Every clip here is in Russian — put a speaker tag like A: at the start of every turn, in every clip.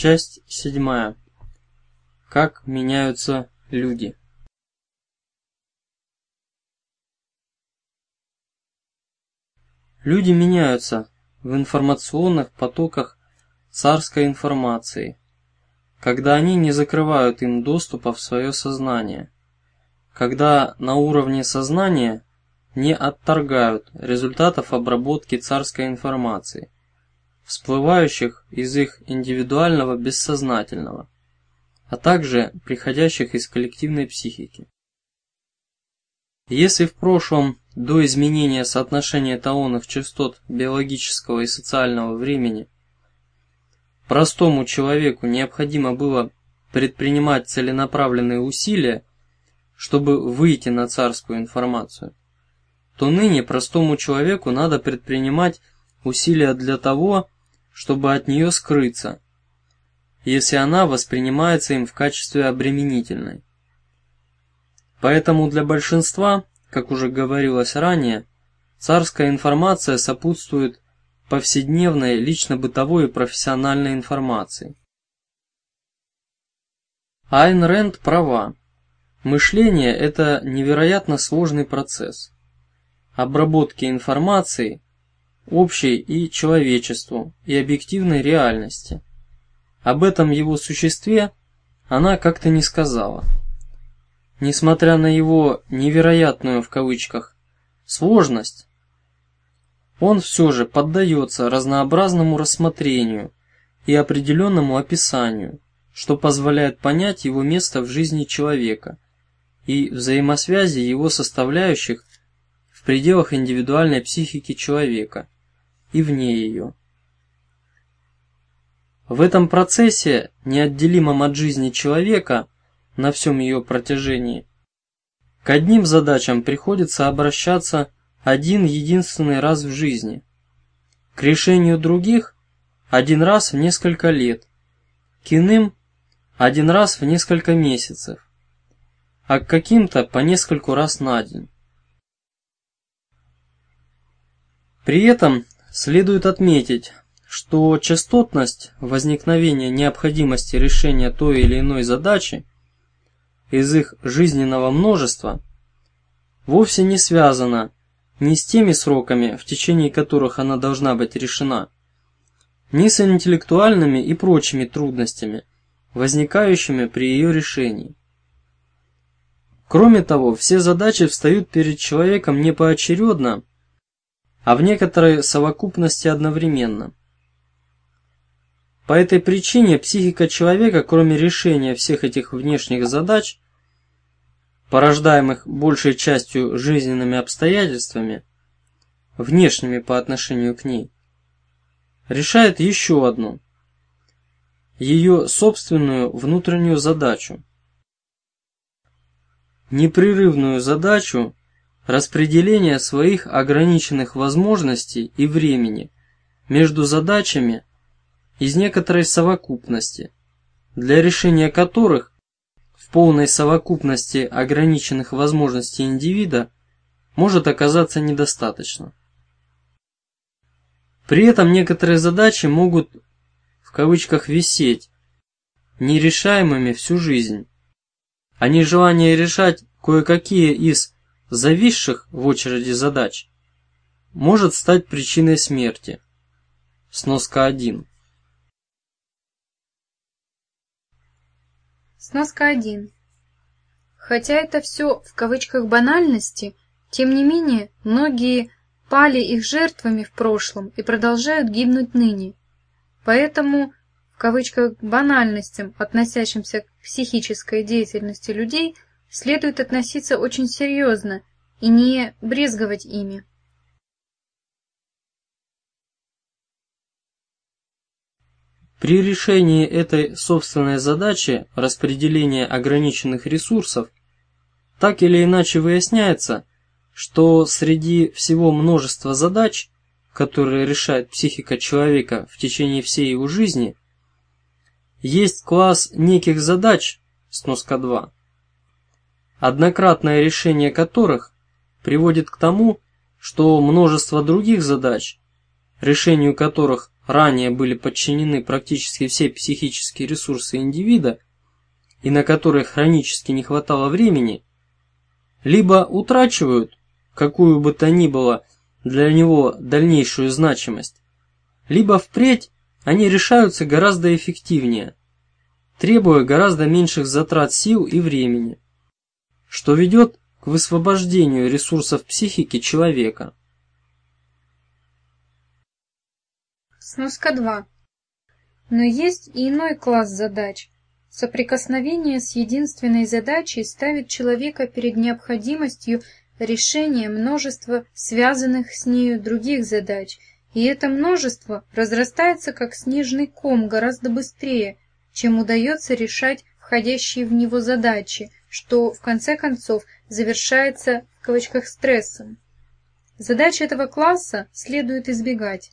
A: Часть седьмая. Как меняются люди. Люди меняются в информационных потоках царской информации, когда они не закрывают им доступа в свое сознание, когда на уровне сознания не отторгают результатов обработки царской информации, всплывающих из их индивидуального бессознательного, а также приходящих из коллективной психики. Если в прошлом, до изменения соотношения эталонных частот биологического и социального времени, простому человеку необходимо было предпринимать целенаправленные усилия, чтобы выйти на царскую информацию, то ныне простому человеку надо предпринимать усилия для того, чтобы от нее скрыться, если она воспринимается им в качестве обременительной. Поэтому для большинства, как уже говорилось ранее, царская информация сопутствует повседневной лично-бытовой и профессиональной информации. Айн Рэнд права. Мышление – это невероятно сложный процесс. Обработки информации, общей и человечеству, и объективной реальности. Об этом его существе она как-то не сказала. Несмотря на его «невероятную» в кавычках сложность, он все же поддается разнообразному рассмотрению и определенному описанию, что позволяет понять его место в жизни человека и взаимосвязи его составляющих в пределах индивидуальной психики человека и вне ее. В этом процессе, неотделимом от жизни человека, на всем ее протяжении. К одним задачам приходится обращаться один единственный раз в жизни. К решению других – один раз в несколько лет. К иным – один раз в несколько месяцев. А к каким-то по нескольку раз на день. При этом следует отметить, что частотность возникновения необходимости решения той или иной задачи – из их жизненного множества вовсе не связана ни с теми сроками, в течение которых она должна быть решена, ни с интеллектуальными и прочими трудностями, возникающими при ее решении. Кроме того, все задачи встают перед человеком не поочередно, а в некоторой совокупности одновременно. По этой причине психика человека, кроме решения всех этих внешних задач, порождаемых большей частью жизненными обстоятельствами, внешними по отношению к ней, решает еще одну, ее собственную внутреннюю задачу. Непрерывную задачу распределения своих ограниченных возможностей и времени между задачами, из некоторой совокупности, для решения которых в полной совокупности ограниченных возможностей индивида может оказаться недостаточно. При этом некоторые задачи могут в кавычках висеть нерешаемыми всю жизнь, а нежелание решать кое-какие из зависших в очереди задач может стать причиной смерти. Сноска 1.
B: Сноска 1. Хотя это все в кавычках банальности, тем не менее, многие пали их жертвами в прошлом и продолжают гибнуть ныне. Поэтому в кавычках банальностям, относящимся к психической деятельности людей, следует относиться очень серьезно и не брезговать ими.
A: При решении этой собственной задачи распределения ограниченных ресурсов так или иначе выясняется, что среди всего множества задач, которые решает психика человека в течение всей его жизни, есть класс неких задач, сноска 2, однократное решение которых приводит к тому, что множество других задач, решению которых ранее были подчинены практически все психические ресурсы индивида и на которые хронически не хватало времени, либо утрачивают какую бы то ни было для него дальнейшую значимость, либо впредь они решаются гораздо эффективнее, требуя гораздо меньших затрат сил и времени, что ведет к высвобождению ресурсов психики человека.
B: Сноска 2. Но есть и иной класс задач. Соприкосновение с единственной задачей ставит человека перед необходимостью решения множества связанных с нею других задач, и это множество разрастается как снежный ком гораздо быстрее, чем удается решать входящие в него задачи, что в конце концов завершается в кавычках стрессом. Задачи этого класса следует избегать.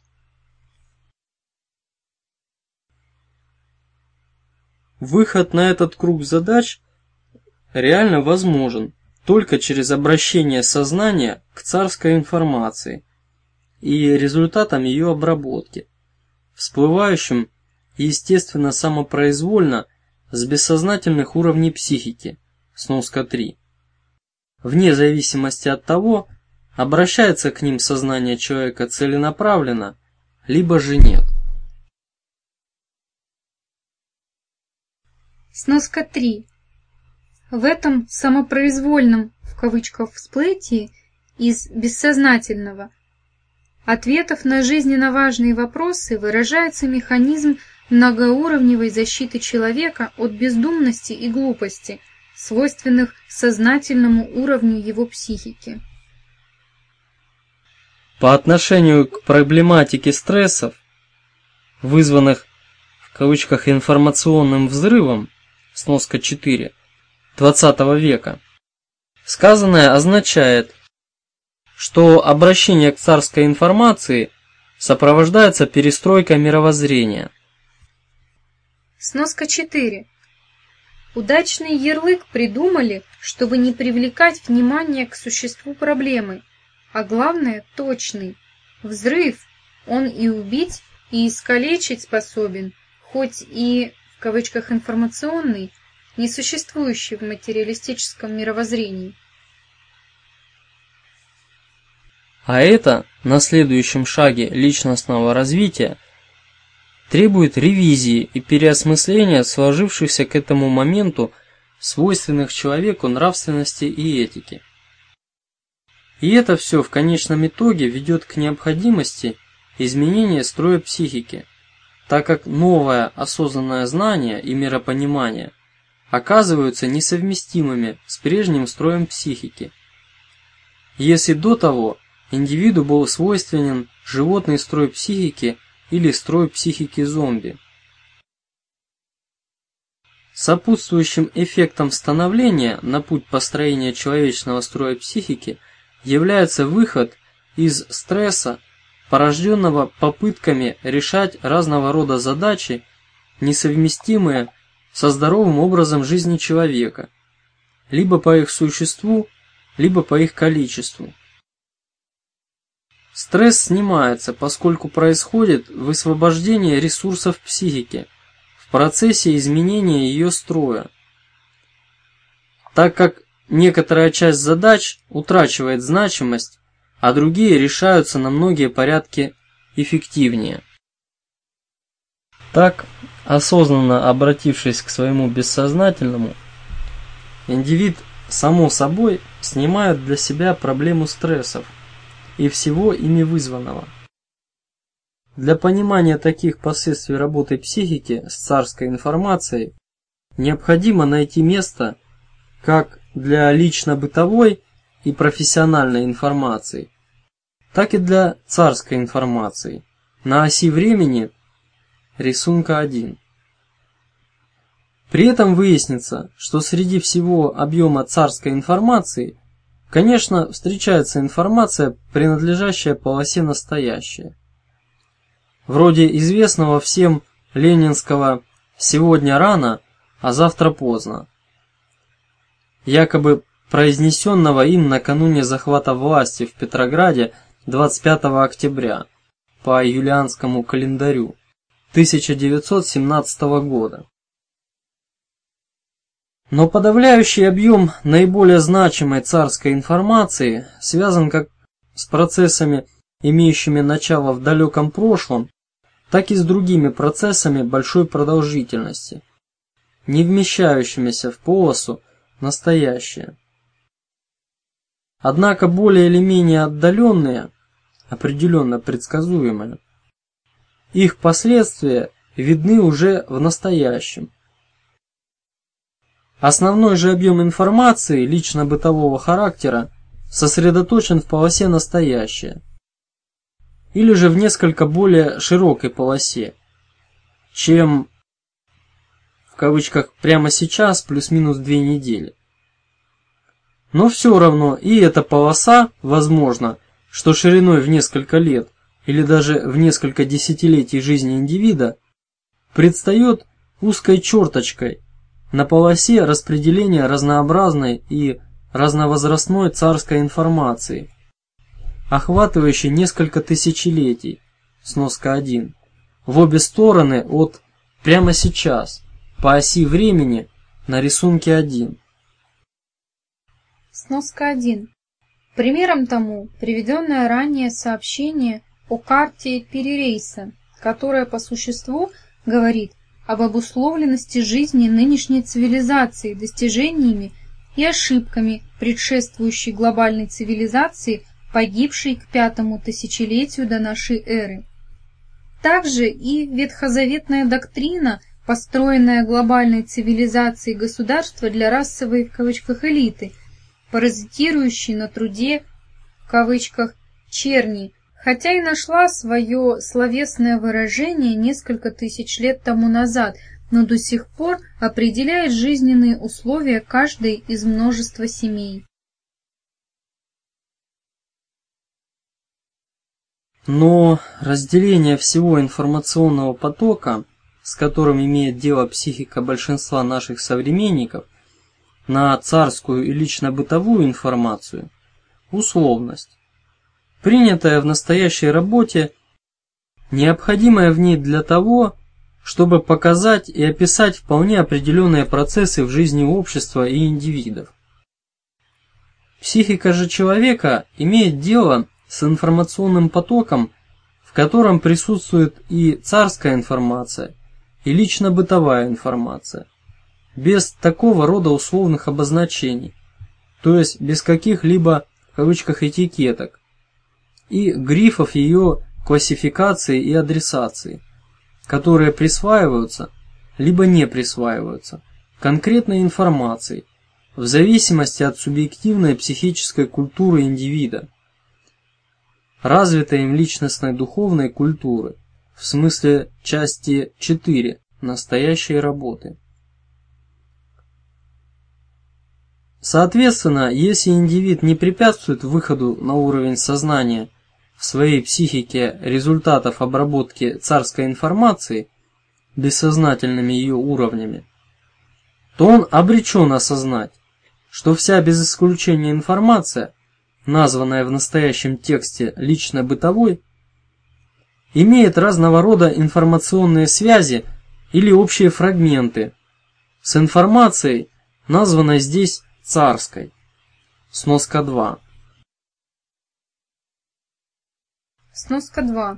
A: Выход на этот круг задач реально возможен только через обращение сознания к царской информации и результатам ее обработки, всплывающим естественно самопроизвольно с бессознательных уровней психики, сноска 3. Вне зависимости от того, обращается к ним сознание человека целенаправленно, либо же нет.
B: Сноска 3. В этом «самопроизвольном» в кавычках всплытии из бессознательного ответов на жизненно важные вопросы выражается механизм многоуровневой защиты человека от бездумности и глупости, свойственных сознательному уровню его психики.
A: По отношению к проблематике стрессов, вызванных в кавычках информационным взрывом, сноска 4, 20 века. Сказанное означает, что обращение к царской информации сопровождается перестройкой мировоззрения.
B: Сноска 4. Удачный ярлык придумали, чтобы не привлекать внимание к существу проблемы, а главное – точный. Взрыв, он и убить, и искалечить способен, хоть и в кавычках информационный, несуществующий в материалистическом мировоззрении.
A: А это на следующем шаге личностного развития требует ревизии и переосмысления сложившихся к этому моменту свойственных человеку нравственности и этики. И это все в конечном итоге ведет к необходимости изменения строя психики – так как новое осознанное знание и миропонимание оказываются несовместимыми с прежним строем психики. Если до того индивиду был свойственен животный строй психики или строй психики зомби. Сопутствующим эффектом становления на путь построения человечного строя психики является выход из стресса порожденного попытками решать разного рода задачи, несовместимые со здоровым образом жизни человека, либо по их существу, либо по их количеству. Стресс снимается, поскольку происходит высвобождение ресурсов психики в процессе изменения ее строя. Так как некоторая часть задач утрачивает значимость, а другие решаются на многие порядки эффективнее. Так, осознанно обратившись к своему бессознательному, индивид само собой снимает для себя проблему стрессов и всего ими вызванного. Для понимания таких последствий работы психики с царской информацией необходимо найти место как для лично-бытовой и профессиональной информации, так и для царской информации на оси времени рисунка 1. При этом выяснится, что среди всего объема царской информации, конечно, встречается информация, принадлежащая полосе настоящее. Вроде известного всем ленинского «сегодня рано, а завтра поздно», якобы произнесенного им накануне захвата власти в Петрограде 25 октября по юлианскому календарю 1917 года. Но подавляющий объем наиболее значимой царской информации связан как с процессами, имеющими начало в далеком прошлом, так и с другими процессами большой продолжительности, не вмещающимися в полосу настоящее. Однако более или менее отдаленные, определенно предсказуемые, их последствия видны уже в настоящем. Основной же объем информации лично-бытового характера сосредоточен в полосе настоящее, или же в несколько более широкой полосе, чем в кавычках прямо сейчас плюс-минус две недели. Но все равно и эта полоса, возможно, что шириной в несколько лет или даже в несколько десятилетий жизни индивида, предстает узкой черточкой на полосе распределения разнообразной и разновозрастной царской информации, охватывающей несколько тысячелетий, сноска 1, в обе стороны от прямо сейчас, по оси времени на рисунке 1.
B: Сноска 1. Примером тому приведенное ранее сообщение о карте перерейса, которая по существу говорит об обусловленности жизни нынешней цивилизации достижениями и ошибками предшествующей глобальной цивилизации, погибшей к пятому тысячелетию до нашей эры. Также и ветхозаветная доктрина, построенная глобальной цивилизацией государства для расовой в кавычках элиты, паразитирующей на труде в кавычках черни, хотя и нашла свое словесное выражение несколько тысяч лет тому назад, но до сих пор определяет жизненные условия каждой из множества семей.
A: Но разделение всего информационного потока, с которым имеет дело психика большинства наших современников, на царскую и лично-бытовую информацию – условность принятая в настоящей работе, необходимая в ней для того, чтобы показать и описать вполне определенные процессы в жизни общества и индивидов. Психика же человека имеет дело с информационным потоком, в котором присутствует и царская информация, и лично-бытовая информация, без такого рода условных обозначений, то есть без каких-либо в кавычках этикеток, и грифов ее классификации и адресации, которые присваиваются либо не присваиваются конкретной информации в зависимости от субъективной психической культуры индивида, развитой им личностной духовной культуры, в смысле части 4 настоящей работы. Соответственно, если индивид не препятствует выходу на уровень сознания в своей психике результатов обработки царской информации бессознательными ее уровнями, то он обречен осознать, что вся без исключения информация, названная в настоящем тексте лично-бытовой, имеет разного рода информационные связи или общие фрагменты с информацией, названной здесь царской. Сноска 2.
B: Сноска 2.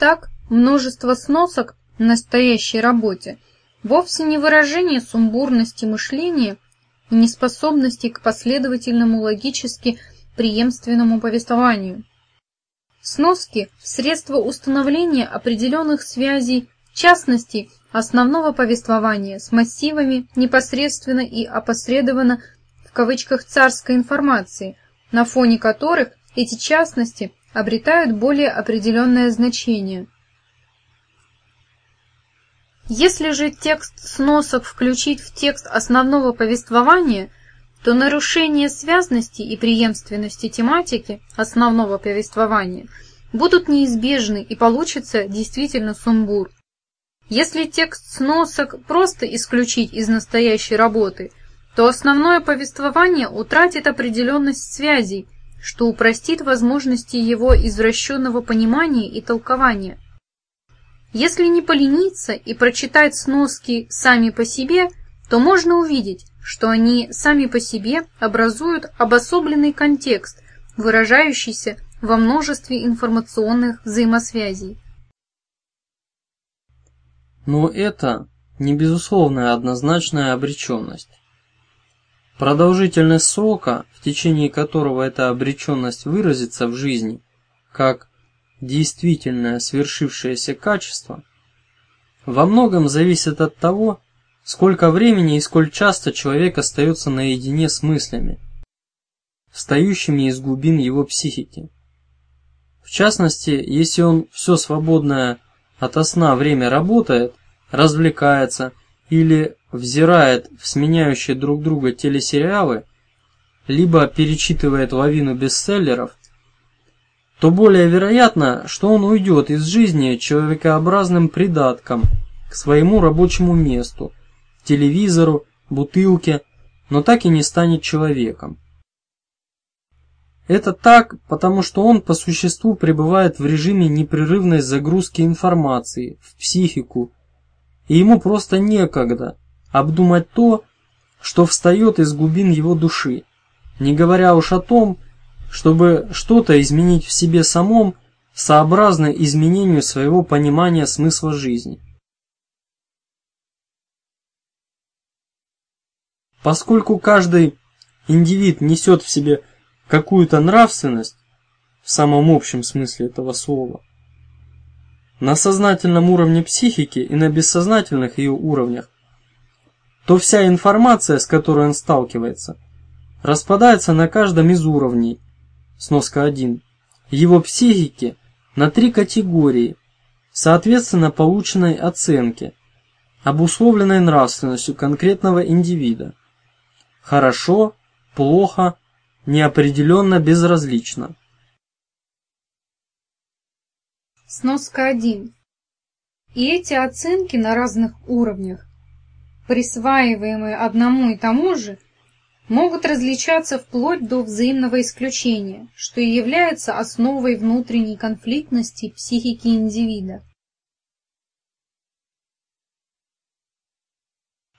B: Так, множество сносок в настоящей работе вовсе не выражение сумбурности мышления и неспособности к последовательному логически преемственному повествованию. Сноски – средство установления определенных связей, в частности, основного повествования с массивами непосредственно и опосредованно в кавычках царской информации, на фоне которых эти частности обретают более определенное значение. Если же текст сносок включить в текст основного повествования, то нарушение связности и преемственности тематики основного повествования будут неизбежны и получится действительно сумбур. Если текст сносок просто исключить из настоящей работы, то основное повествование утратит определенность связей, что упростит возможности его извращенного понимания и толкования. Если не полениться и прочитать сноски сами по себе, то можно увидеть, что они сами по себе образуют обособленный контекст, выражающийся во множестве информационных взаимосвязей.
A: Но это не безусловная однозначная обреченность. Продолжительность срока, в течение которого эта обреченность выразится в жизни, как действительное свершившееся качество, во многом зависит от того, сколько времени и сколь часто человек остается наедине с мыслями, встающими из глубин его психики. В частности, если он все свободное от сна время работает, развлекается или взирает в сменяющие друг друга телесериалы, либо перечитывает лавину бестселлеров, то более вероятно, что он уйдет из жизни человекообразным придатком к своему рабочему месту, телевизору, бутылке, но так и не станет человеком. Это так, потому что он по существу пребывает в режиме непрерывной загрузки информации в психику, и ему просто некогда обдумать то, что встает из глубин его души, не говоря уж о том, чтобы что-то изменить в себе самом, сообразно изменению своего понимания смысла жизни. Поскольку каждый индивид несет в себе какую-то нравственность, в самом общем смысле этого слова, на сознательном уровне психики и на бессознательных ее уровнях, то вся информация, с которой он сталкивается, распадается на каждом из уровней, сноска 1, его психики на три категории, соответственно полученной оценке, обусловленной нравственностью конкретного индивида. Хорошо, плохо, неопределенно, безразлично.
B: Сноска 1. И эти оценки на разных уровнях, присваиваемые одному и тому же, могут различаться вплоть до взаимного исключения, что и является основой внутренней конфликтности психики индивида.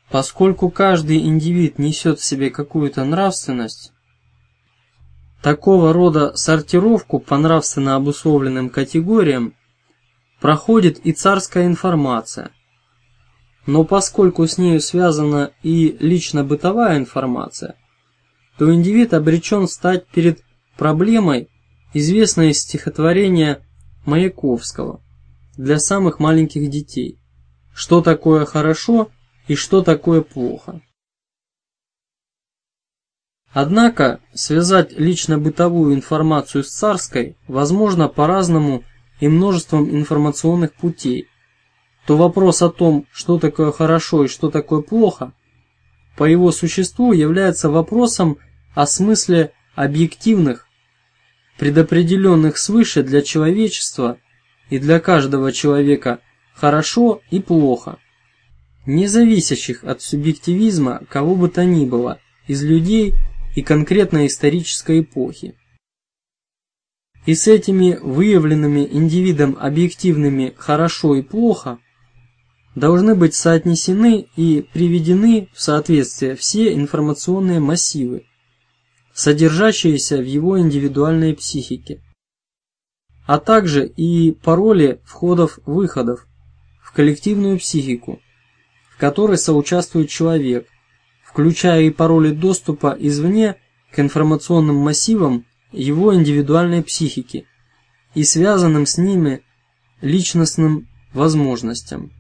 A: Поскольку каждый индивид несет в себе какую-то нравственность, такого рода сортировку по нравственно обусловленным категориям проходит и царская информация. Но поскольку с нею связана и лично-бытовая информация, то индивид обречен стать перед проблемой, известной из стихотворения Маяковского для самых маленьких детей. Что такое хорошо и что такое плохо. Однако связать лично-бытовую информацию с царской возможно по-разному и множеством информационных путей, то вопрос о том, что такое хорошо и что такое плохо, по его существу является вопросом о смысле объективных, предопределенных свыше для человечества и для каждого человека хорошо и плохо, не зависящих от субъективизма кого бы то ни было из людей и конкретной исторической эпохи. И с этими выявленными индивидом объективными «хорошо» и «плохо» должны быть соотнесены и приведены в соответствие все информационные массивы, содержащиеся в его индивидуальной психике, а также и пароли входов-выходов в коллективную психику, в которой соучаствует человек, включая и пароли доступа извне к информационным массивам его индивидуальной психики и связанным с ними личностным возможностям.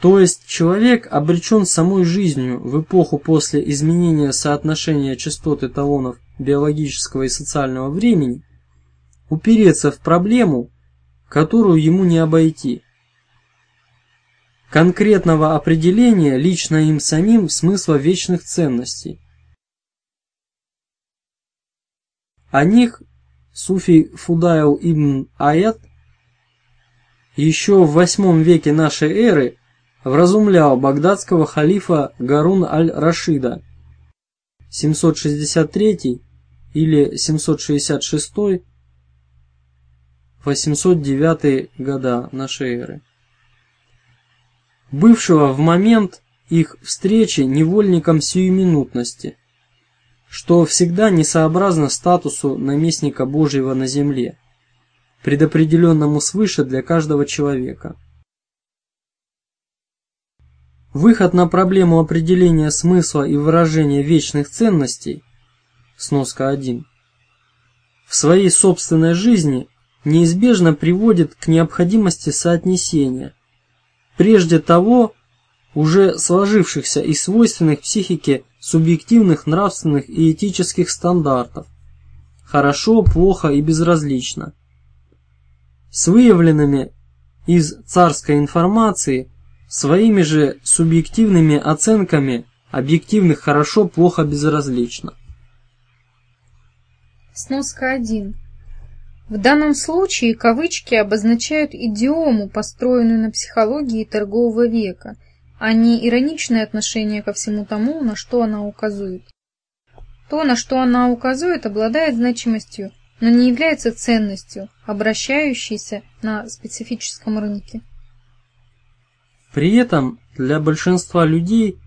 A: То есть человек обречен самой жизнью в эпоху после изменения соотношения частот эталонов биологического и социального времени упереться в проблему, которую ему не обойти. Конкретного определения лично им самим смысла вечных ценностей. О них Суфий Фудайл ибн Аят еще в восьмом веке нашей эры вразумлял багдадского халифа Гарун аль-Рашида 763 или 766 809 года нашей эры. Бывшего в момент их встречи невольником сиюминутности, что всегда несообразно статусу наместника Божьего на земле, предопределенному свыше для каждого человека. Выход на проблему определения смысла и выражения вечных ценностей, сноска 1, в своей собственной жизни неизбежно приводит к необходимости соотнесения, прежде того, уже сложившихся и свойственных психике субъективных нравственных и этических стандартов «хорошо», «плохо» и «безразлично», с выявленными из царской информации своими же субъективными оценками объективных «хорошо», «плохо», «безразлично».
B: Сноска 1. В данном случае кавычки обозначают идиому, построенную на психологии торгового века, а не ироничное отношение ко всему тому, на что она указывает. То, на что она указывает, обладает значимостью, но не является ценностью, обращающейся на специфическом рынке.
A: При этом для большинства людей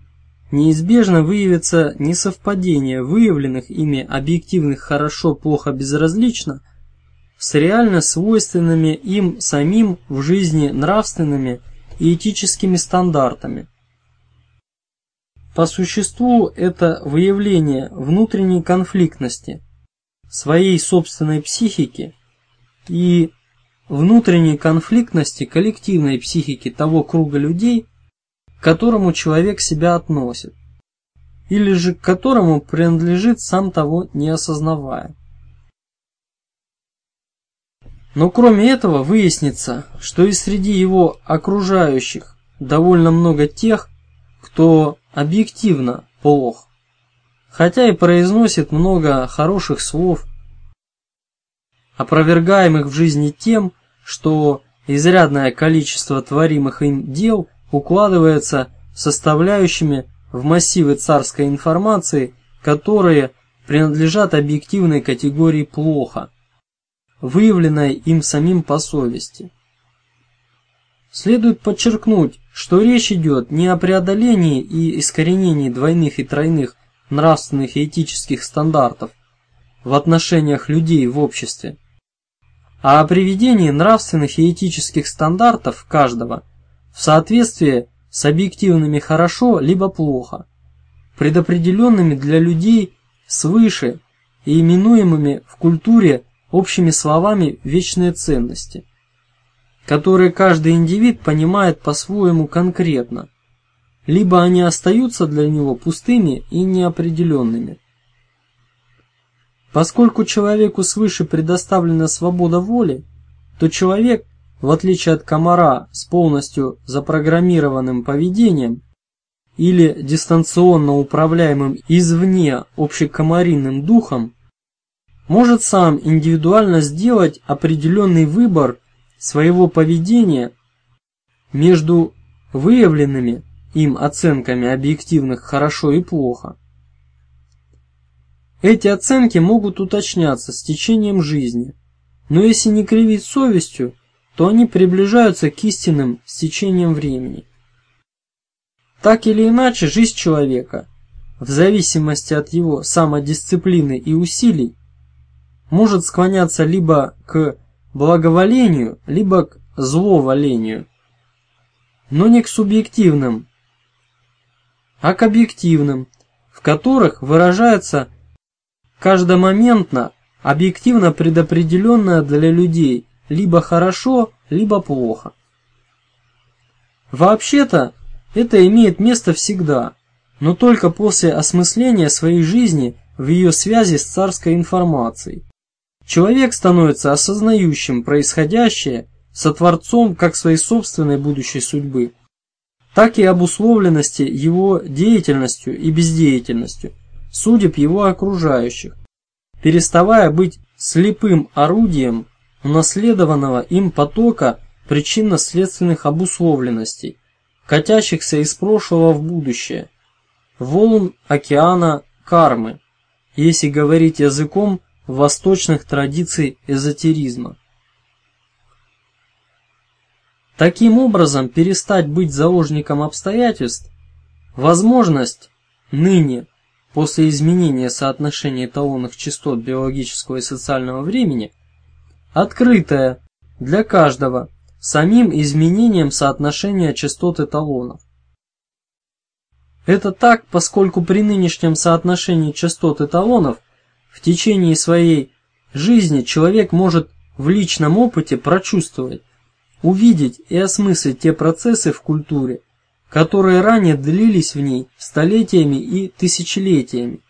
A: неизбежно выявится несовпадение выявленных ими объективных хорошо, плохо, безразлично – с реально свойственными им самим в жизни нравственными и этическими стандартами. По существу это выявление внутренней конфликтности, своей собственной психики и внутренней конфликтности коллективной психики того круга людей, к которому человек себя относит, или же к которому принадлежит сам того не осознавая. Но кроме этого выяснится, что и среди его окружающих довольно много тех, кто объективно плох, хотя и произносит много хороших слов, опровергаемых в жизни тем, что изрядное количество творимых им дел укладывается составляющими в массивы царской информации, которые принадлежат объективной категории плохо выявленное им самим по совести. Следует подчеркнуть, что речь идет не о преодолении и искоренении двойных и тройных нравственных и этических стандартов в отношениях людей в обществе, а о приведении нравственных и этических стандартов каждого в соответствие с объективными хорошо либо плохо, предопределенными для людей свыше и именуемыми в культуре общими словами вечные ценности, которые каждый индивид понимает по-своему конкретно, либо они остаются для него пустыми и неопределенными. Поскольку человеку свыше предоставлена свобода воли, то человек, в отличие от комара с полностью запрограммированным поведением или дистанционно управляемым извне общекомаринным духом, может сам индивидуально сделать определенный выбор своего поведения между выявленными им оценками объективных хорошо и плохо. Эти оценки могут уточняться с течением жизни, но если не кривить совестью, то они приближаются к истинным с течением времени. Так или иначе, жизнь человека, в зависимости от его самодисциплины и усилий, может склоняться либо к благоволению, либо к зловолению, но не к субъективным, а к объективным, в которых выражается каждомоментно объективно предопределенное для людей либо хорошо, либо плохо. Вообще-то это имеет место всегда, но только после осмысления своей жизни в ее связи с царской информацией. Человек становится осознающим происходящее, сотворцом как своей собственной будущей судьбы, так и обусловленности его деятельностью и бездеятельностью, судеб его окружающих, переставая быть слепым орудием унаследованного им потока причинно-следственных обусловленностей, катящихся из прошлого в будущее, волн океана кармы, если говорить языком восточных традиций эзотеризма. Таким образом, перестать быть заложником обстоятельств – возможность ныне, после изменения соотношения эталонных частот биологического и социального времени, открытая для каждого самим изменением соотношения частот эталонов. Это так, поскольку при нынешнем соотношении частот эталонов в течение своей жизни человек может в личном опыте прочувствовать, увидеть и осмыслить те процессы в культуре, которые ранее длились в ней столетиями и тысячелетиями,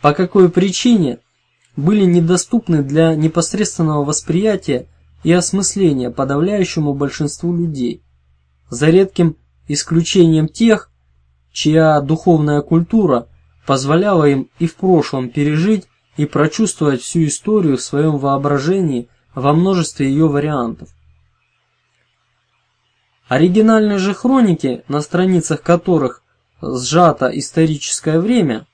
A: по какой причине были недоступны для непосредственного восприятия и осмысления подавляющему большинству людей, за редким исключением тех, чья духовная культура позволяла им и в прошлом пережить и прочувствовать всю историю в своем воображении во множестве ее вариантов. Оригинальные же хроники, на страницах которых сжато историческое время,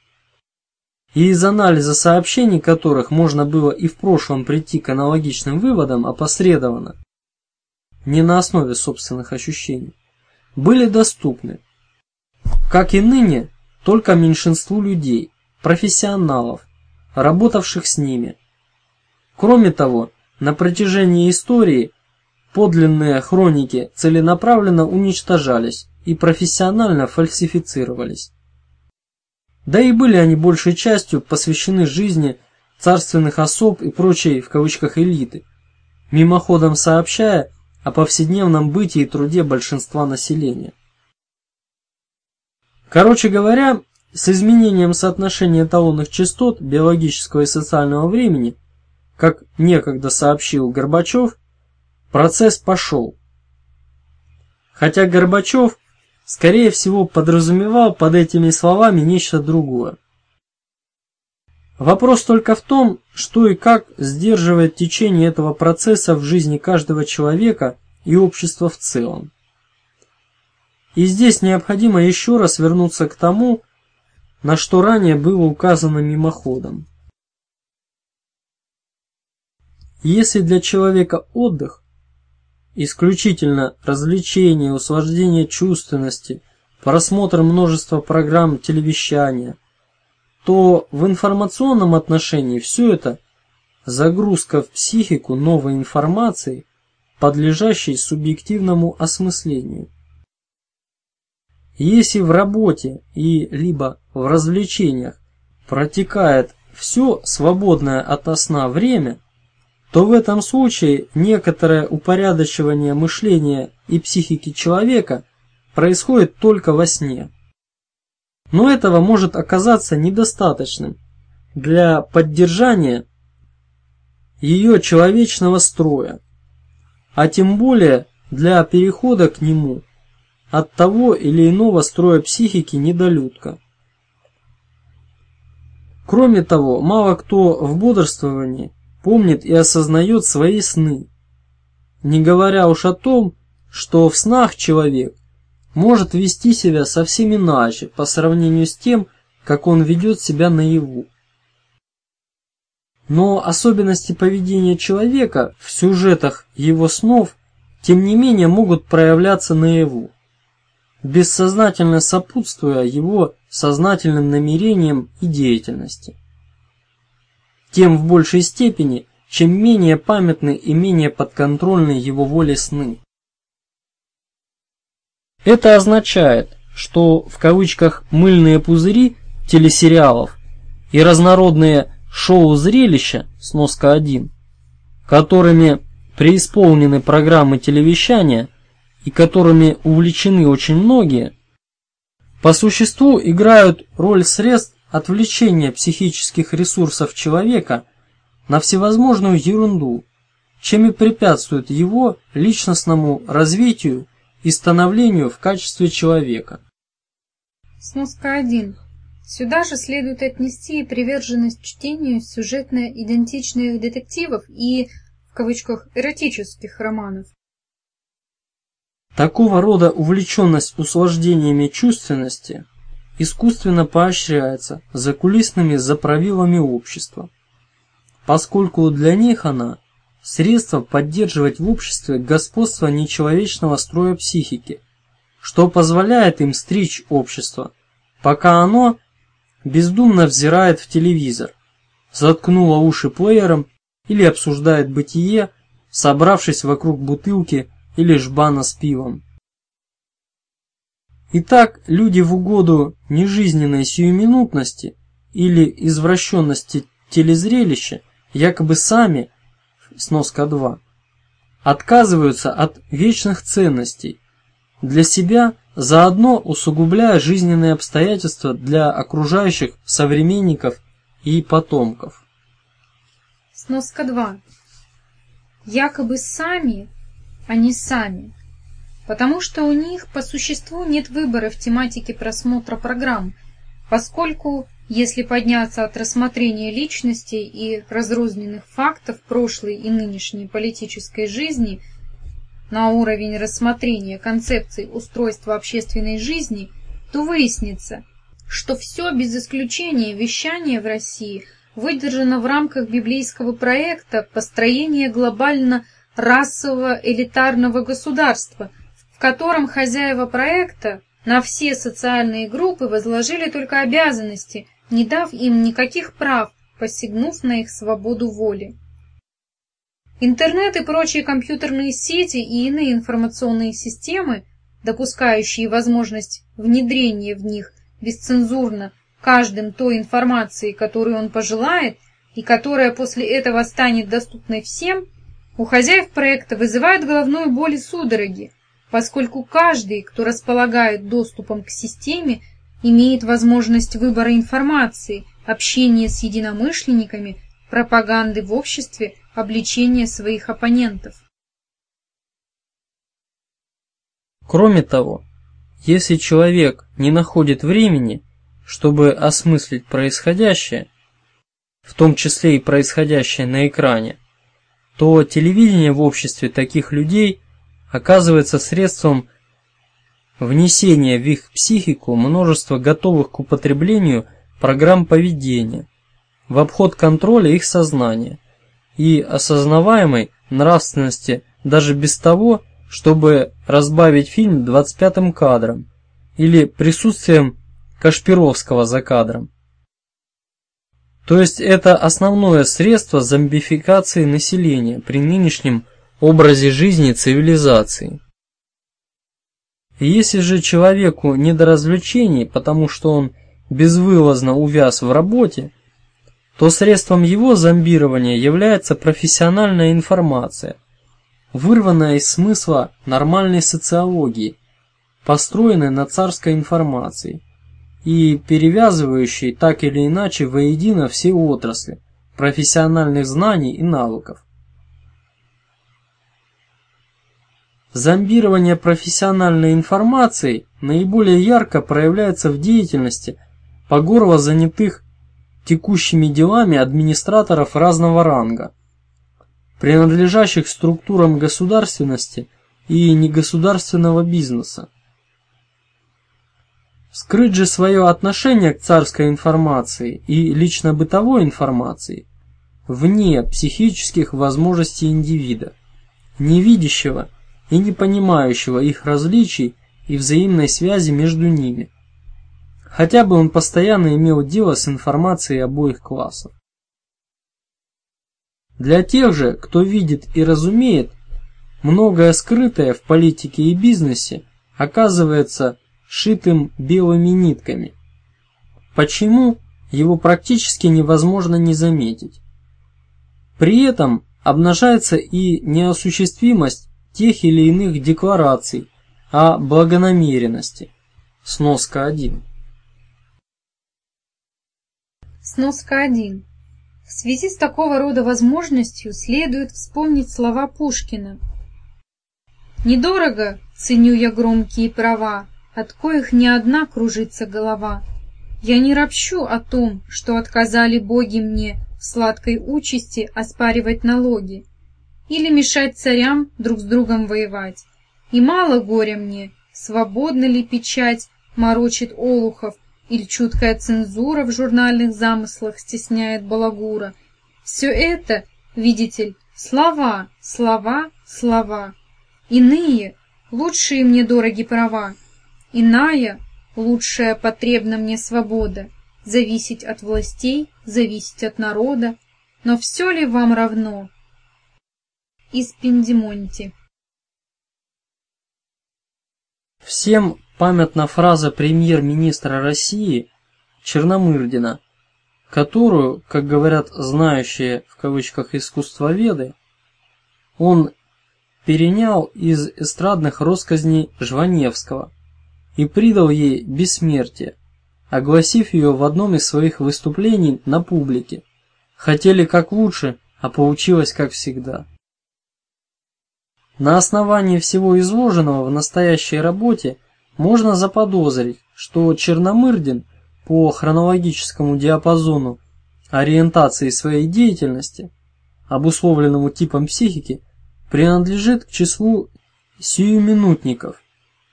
A: и из анализа сообщений которых можно было и в прошлом прийти к аналогичным выводам опосредованно, не на основе собственных ощущений, были доступны, как и ныне, только меньшинству людей, профессионалов, работавших с ними. Кроме того, на протяжении истории Подлинные хроники целенаправленно уничтожались и профессионально фальсифицировались. Да и были они большей частью посвящены жизни царственных особ и прочей в кавычках элиты, мимоходом сообщая о повседневном бытии и труде большинства населения. Короче говоря, с изменением соотношения эталонных частот биологического и социального времени, как некогда сообщил Горбачев, Процесс пошел. Хотя Горбачев, скорее всего, подразумевал под этими словами нечто другое. Вопрос только в том, что и как сдерживает течение этого процесса в жизни каждого человека и общества в целом. И здесь необходимо еще раз вернуться к тому, на что ранее было указано мимоходом. Если для человека отдых исключительно развлечение, услаждение чувственности, просмотр множества программ телевещания, то в информационном отношении все это загрузка в психику новой информации, подлежащей субъективному осмыслению. Если в работе и либо в развлечениях протекает все свободное от сна время, то в этом случае некоторое упорядочивание мышления и психики человека происходит только во сне. Но этого может оказаться недостаточным для поддержания ее человечного строя, а тем более для перехода к нему от того или иного строя психики недолюдка. Кроме того, мало кто в бодрствовании помнит и осознает свои сны. Не говоря уж о том, что в снах человек может вести себя совсем иначе по сравнению с тем, как он ведет себя наяву. Но особенности поведения человека в сюжетах его снов тем не менее могут проявляться наяву, бессознательно сопутствуя его сознательным намерениям и деятельности тем в большей степени, чем менее памятны и менее подконтрольны его воле сны. Это означает, что в кавычках «мыльные пузыри» телесериалов и разнородные шоу-зрелища, сноска 1, которыми преисполнены программы телевещания и которыми увлечены очень многие, по существу играют роль средств отвлечение психических ресурсов человека на всевозможную ерунду, чем и препятствует его личностному развитию и становлению в качестве человека.
B: Сноска 1. Сюда же следует отнести и приверженность чтению сюжетно-идентичных детективов и, в кавычках, эротических романов.
A: Такого рода увлеченность услаждениями чувственности искусственно поощряется закулисными заправилами общества, поскольку для них она – средство поддерживать в обществе господство нечеловечного строя психики, что позволяет им стричь общество, пока оно бездумно взирает в телевизор, заткнуло уши плеером или обсуждает бытие, собравшись вокруг бутылки или жбана с пивом. Итак, люди в угоду нежизненной сиюминутности или извращенности телезрелища якобы сами, сноска 2, отказываются от вечных ценностей, для себя заодно усугубляя жизненные обстоятельства для окружающих современников и потомков.
B: Сноска 2. Якобы сами, не сами. Потому что у них по существу нет выбора в тематике просмотра программ, поскольку, если подняться от рассмотрения личностей и разрозненных фактов прошлой и нынешней политической жизни на уровень рассмотрения концепций устройства общественной жизни, то выяснится, что все без исключения вещание в России выдержано в рамках библейского проекта построения глобально расового элитарного государства – в котором хозяева проекта на все социальные группы возложили только обязанности, не дав им никаких прав, посягнув на их свободу воли. Интернет и прочие компьютерные сети и иные информационные системы, допускающие возможность внедрения в них бесцензурно каждым той информации, которую он пожелает, и которая после этого станет доступной всем, у хозяев проекта вызывают головную боль и судороги, поскольку каждый, кто располагает доступом к системе, имеет возможность выбора информации, общения с единомышленниками, пропаганды в обществе, обличения своих оппонентов.
A: Кроме того, если человек не находит времени, чтобы осмыслить происходящее, в том числе и происходящее на экране, то телевидение в обществе таких людей оказывается средством внесения в их психику множества готовых к употреблению программ поведения, в обход контроля их сознания и осознаваемой нравственности даже без того, чтобы разбавить фильм 25-м кадром или присутствием Кашпировского за кадром. То есть это основное средство зомбификации населения при нынешнем образе жизни цивилизации. Если же человеку не до развлечений, потому что он безвылазно увяз в работе, то средством его зомбирования является профессиональная информация, вырванная из смысла нормальной социологии, построенной на царской информации и перевязывающей так или иначе воедино все отрасли профессиональных знаний и навыков. Зомбирование профессиональной информацией наиболее ярко проявляется в деятельности по горло занятых текущими делами администраторов разного ранга, принадлежащих структурам государственности и негосударственного бизнеса. Скрыть же свое отношение к царской информации и лично-бытовой информации вне психических возможностей индивида, не видящего и не понимающего их различий и взаимной связи между ними. Хотя бы он постоянно имел дело с информацией обоих классов. Для тех же, кто видит и разумеет, многое скрытое в политике и бизнесе оказывается шитым белыми нитками. Почему его практически невозможно не заметить? При этом обнажается и неосуществимость тех или иных деклараций о благонамеренности. Сноска 1.
B: Сноска 1. В связи с такого рода возможностью следует вспомнить слова Пушкина. «Недорого ценю я громкие права, от коих ни одна кружится голова. Я не ропщу о том, что отказали боги мне в сладкой участи оспаривать налоги или мешать царям друг с другом воевать. И мало горя мне, свободно ли печать морочит олухов, или чуткая цензура в журнальных замыслах стесняет балагура. Все это, видите ли, слова, слова, слова. Иные, лучшие мне дороги права. Иная, лучшая потребна мне свобода. Зависеть от властей, зависеть от народа. Но все ли вам равно? Из Пендимонти.
A: Всем памятна фраза премьер-министра России Черномырдина, которую, как говорят знающие в кавычках искусствоведы, он перенял из эстрадных россказней Жваневского и придал ей бессмертие, огласив ее в одном из своих выступлений на публике. Хотели как лучше, а получилось как всегда. На основании всего изложенного в настоящей работе можно заподозрить, что Черномырдин по хронологическому диапазону ориентации своей деятельности, обусловленному типом психики, принадлежит к числу сиюминутников,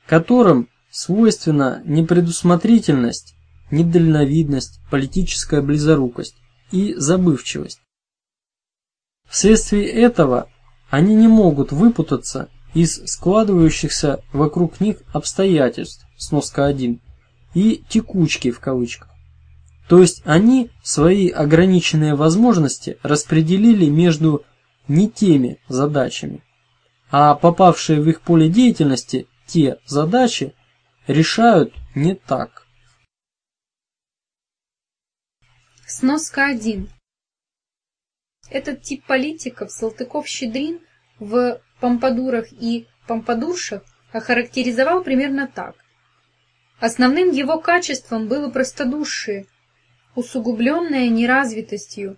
A: которым свойственна непредусмотрительность, недальновидность, политическая близорукость и забывчивость. Вследствие этого они не могут выпутаться из складывающихся вокруг них обстоятельств, сноска 1, и текучки в кавычках. То есть они свои ограниченные возможности распределили между не теми задачами, а попавшие в их поле деятельности те задачи решают не так.
B: Сноска 1. Этот тип политиков Салтыков-Щедрин в помпадурах и помпадуршах охарактеризовал примерно так. Основным его качеством было простодушие, усугубленное неразвитостью.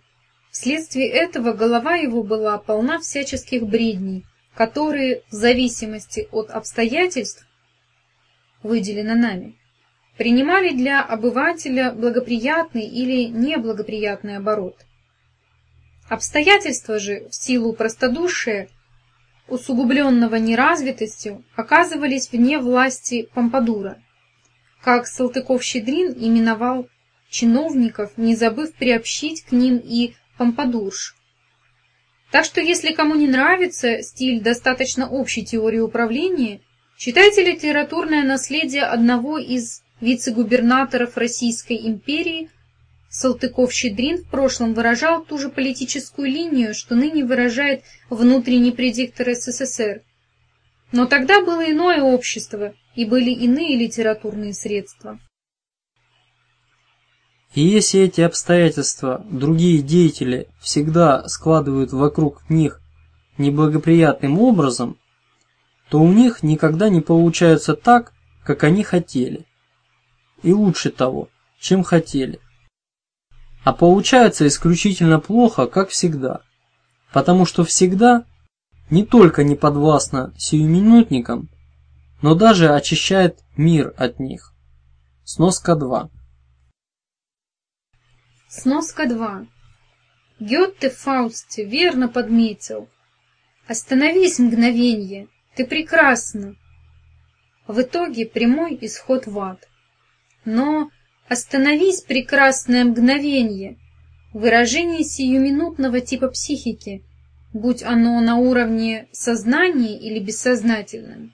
B: Вследствие этого голова его была полна всяческих бредней, которые, в зависимости от обстоятельств, выделено нами, принимали для обывателя благоприятный или неблагоприятный оборот. Обстоятельства же, в силу простодушия, усугубленного неразвитостью, оказывались вне власти Помпадура, как Салтыков-Щедрин именовал чиновников, не забыв приобщить к ним и Помпадурш. Так что если кому не нравится стиль достаточно общей теории управления, читайте литературное наследие одного из вице-губернаторов Российской империи Салтыков-Щедрин в прошлом выражал ту же политическую линию, что ныне выражает внутренний предиктор СССР. Но тогда было иное общество, и были иные литературные средства.
A: И если эти обстоятельства другие деятели всегда складывают вокруг них неблагоприятным образом, то у них никогда не получается так, как они хотели. И лучше того, чем хотели а получается исключительно плохо, как всегда, потому что всегда не только не подвластно сиюминутникам, но даже очищает мир от них. Сноска 2.
B: Сноска 2. Гетте Фаусте верно подметил. Остановись мгновенье, ты прекрасна. В итоге прямой исход в ад. Но Остановись, прекрасное мгновенье! Выражение сиюминутного типа психики, будь оно на уровне сознания или бессознательном.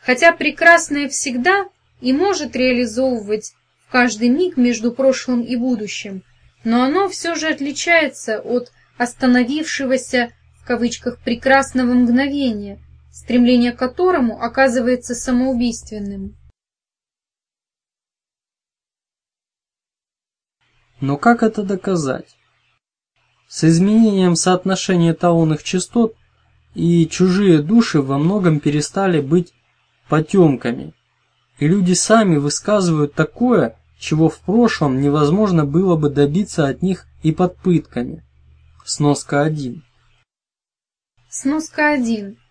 B: Хотя прекрасное всегда и может реализовывать в каждый миг между прошлым и будущим, но оно все же отличается от остановившегося в кавычках прекрасного мгновения, стремление к которому оказывается самоубийственным.
A: Но как это доказать? С изменением соотношения эталонных частот и чужие души во многом перестали быть потемками, и люди сами высказывают такое, чего в прошлом невозможно было бы добиться от них и под пытками. Сноска 1.
B: Сноска 1.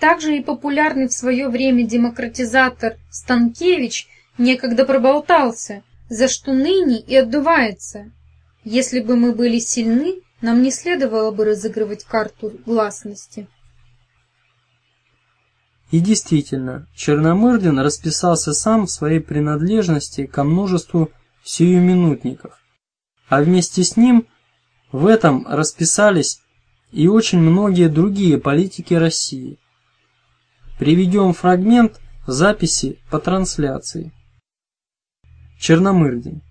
B: Также и популярный в свое время демократизатор Станкевич некогда проболтался – за что ныне и отдувается. Если бы мы были сильны, нам не следовало бы разыгрывать карту гласности.
A: И действительно, Черномырдин расписался сам в своей принадлежности ко множеству сиюминутников, а вместе с ним в этом расписались и очень многие другие политики России. Приведем фрагмент записи по трансляции. Черномырдин.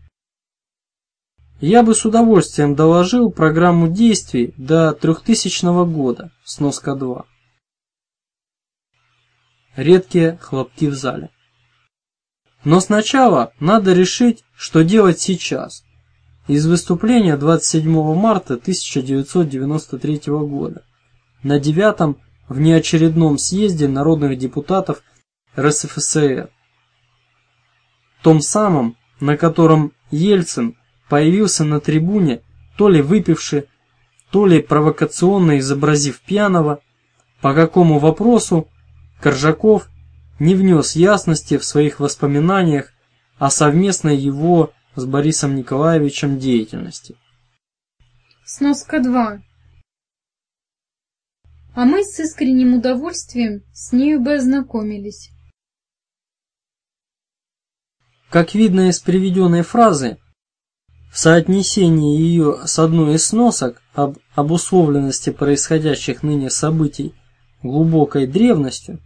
A: Я бы с удовольствием доложил программу действий до 3000 года, сноска 2. Редкие хлопки в зале. Но сначала надо решить, что делать сейчас. Из выступления 27 марта 1993 года на девятом внеочередном съезде народных депутатов РСФСР. Том самом, на котором Ельцин появился на трибуне, то ли выпивший, то ли провокационно изобразив пьяного, по какому вопросу Коржаков не внес ясности в своих воспоминаниях о совместной его с Борисом Николаевичем деятельности.
B: Сноска 2. А мы с искренним удовольствием с нею бы ознакомились.
A: Как видно из приведенной фразы, в соотнесении ее с одной из сносок об обусловленности происходящих ныне событий глубокой древностью,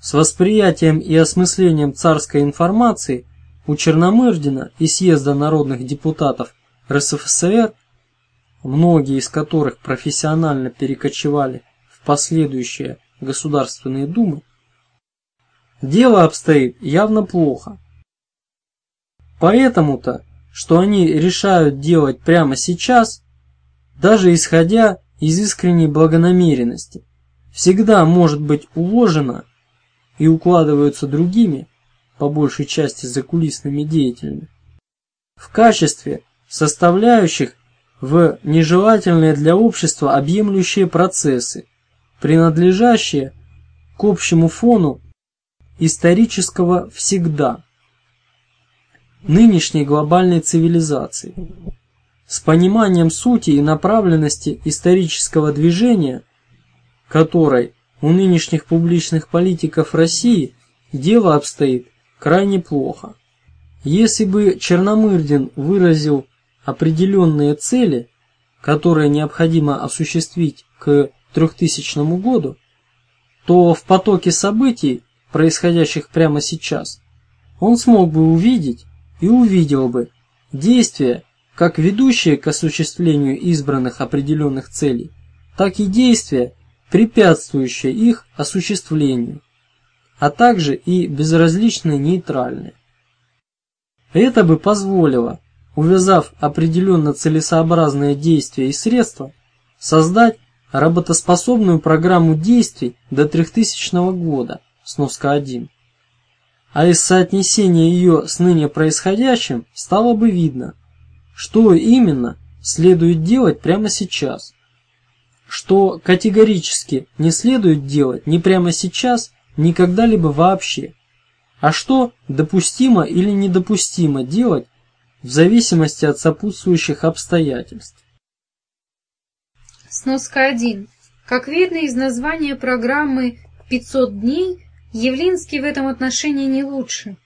A: с восприятием и осмыслением царской информации у Черномырдина и съезда народных депутатов РСФСР, многие из которых профессионально перекочевали в последующие государственные думы, дело обстоит явно плохо. Поэтому-то, что они решают делать прямо сейчас, даже исходя из искренней благонамеренности, всегда может быть уложено и укладываются другими, по большей части закулисными деятелями, в качестве составляющих в нежелательные для общества объемлющие процессы, принадлежащие к общему фону исторического всегда нынешней глобальной цивилизации. С пониманием сути и направленности исторического движения, которой у нынешних публичных политиков России дело обстоит крайне плохо. Если бы Черномырдин выразил определенные цели, которые необходимо осуществить к 3000 году, то в потоке событий, происходящих прямо сейчас, он смог бы увидеть, и увидел бы действия, как ведущие к осуществлению избранных определенных целей, так и действия, препятствующие их осуществлению, а также и безразличные нейтральные. Это бы позволило, увязав определенно целесообразные действия и средства, создать работоспособную программу действий до 3000 года, сноска 1 а из соотнесения ее с ныне происходящим стало бы видно, что именно следует делать прямо сейчас. Что категорически не следует делать ни прямо сейчас, ни когда-либо вообще. А что допустимо или недопустимо делать в зависимости от сопутствующих обстоятельств.
B: Сноска 1. Как видно из названия программы «500 дней», Явлинский в этом отношении не лучше.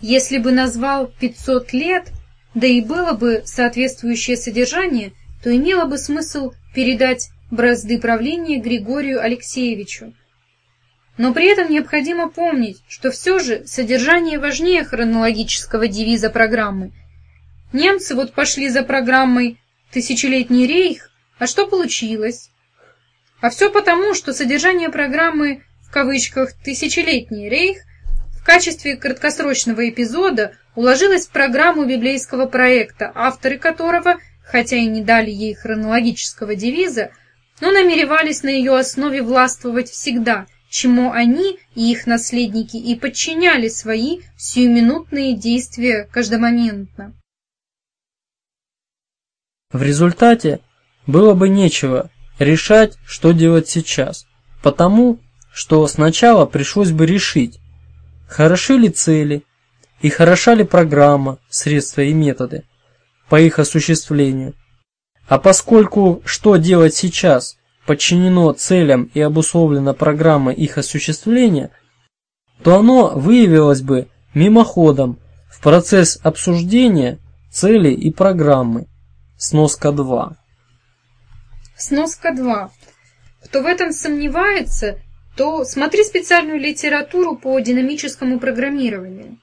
B: Если бы назвал 500 лет, да и было бы соответствующее содержание, то имело бы смысл передать бразды правления Григорию Алексеевичу. Но при этом необходимо помнить, что все же содержание важнее хронологического девиза программы. Немцы вот пошли за программой «Тысячелетний рейх», а что получилось? А все потому, что содержание программы кавычках «тысячелетний рейх» в качестве краткосрочного эпизода уложилась в программу библейского проекта, авторы которого, хотя и не дали ей хронологического девиза, но намеревались на ее основе властвовать всегда, чему они и их наследники и подчиняли свои сиюминутные действия каждомоментно.
A: В результате было бы нечего решать, что делать сейчас, потому что сначала пришлось бы решить, хороши ли цели и хороша ли программа, средства и методы по их осуществлению. А поскольку что делать сейчас подчинено целям и обусловлена программа их осуществления, то оно выявилось бы мимоходом в процесс обсуждения цели и программы. Сноска 2.
B: Сноска 2. Кто в этом сомневается, то смотри специальную литературу по динамическому программированию.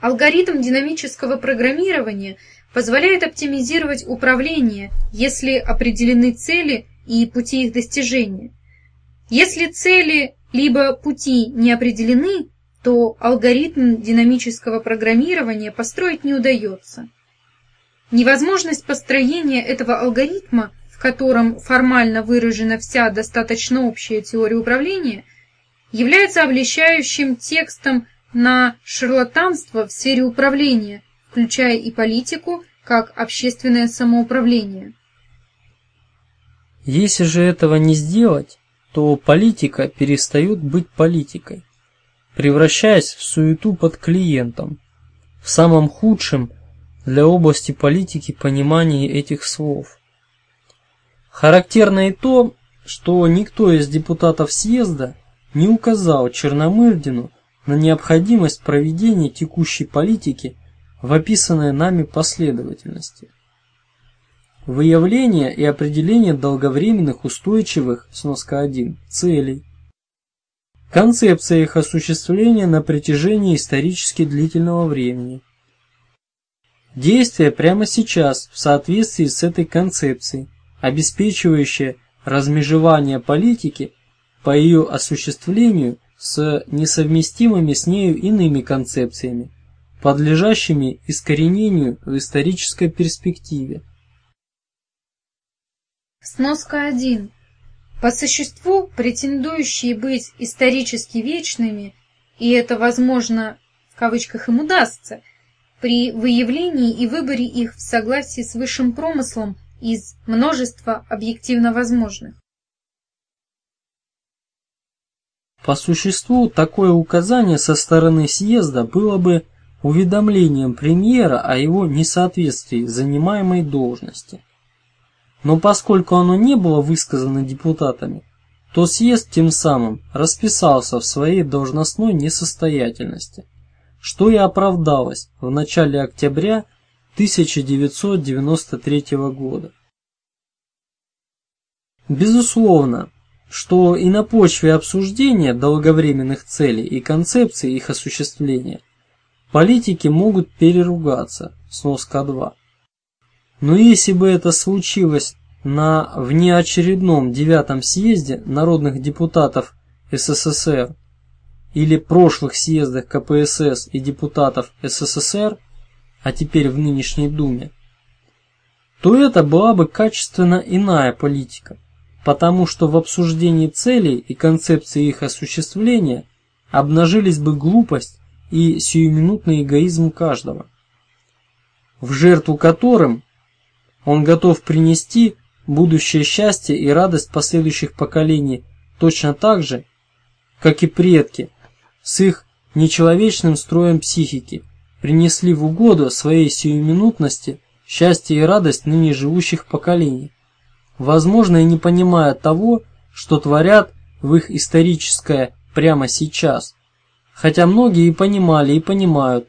B: Алгоритм динамического программирования позволяет оптимизировать управление, если определены цели и пути их достижения. Если цели либо пути не определены, то алгоритм динамического программирования построить не удается. Невозможность построения этого алгоритма, в котором формально выражена вся достаточно общая теория управления, является обличающим текстом на шарлатанство в сфере управления, включая и политику как общественное самоуправление.
A: Если же этого не сделать, то политика перестает быть политикой, превращаясь в суету под клиентом, в самом худшем для области политики понимании этих слов. Характерно и то, что никто из депутатов съезда не указал Черномырдину на необходимость проведения текущей политики в описанной нами последовательности выявление и определение долговременных устойчивых, сноска 1, целей, концепция их осуществления на протяжении исторически длительного времени, действие прямо сейчас в соответствии с этой концепцией, обеспечивающее размежевание политики по ее осуществлению с несовместимыми с нею иными концепциями, подлежащими искоренению в исторической перспективе.
B: Сноска 1. По существу, претендующие быть исторически вечными, и это, возможно, в кавычках им удастся, при выявлении и выборе их в согласии с высшим промыслом из множества объективно возможных.
A: По существу, такое указание со стороны съезда было бы уведомлением премьера о его несоответствии занимаемой должности. Но поскольку оно не было высказано депутатами, то съезд тем самым расписался в своей должностной несостоятельности, что и оправдалось в начале октября 1993 года. Безусловно, что и на почве обсуждения долговременных целей и концепций их осуществления политики могут переругаться, сноска 2. Но если бы это случилось на внеочередном девятом съезде народных депутатов СССР или прошлых съездах КПСС и депутатов СССР, а теперь в нынешней Думе, то это была бы качественно иная политика, потому что в обсуждении целей и концепции их осуществления обнажились бы глупость и сиюминутный эгоизм каждого, в жертву которым он готов принести будущее счастье и радость последующих поколений точно так же, как и предки, с их нечеловечным строем психики, принесли в угоду своей сиюминутности счастье и радость ныне живущих поколений, возможно и не понимая того, что творят в их историческое прямо сейчас. Хотя многие и понимали, и понимают,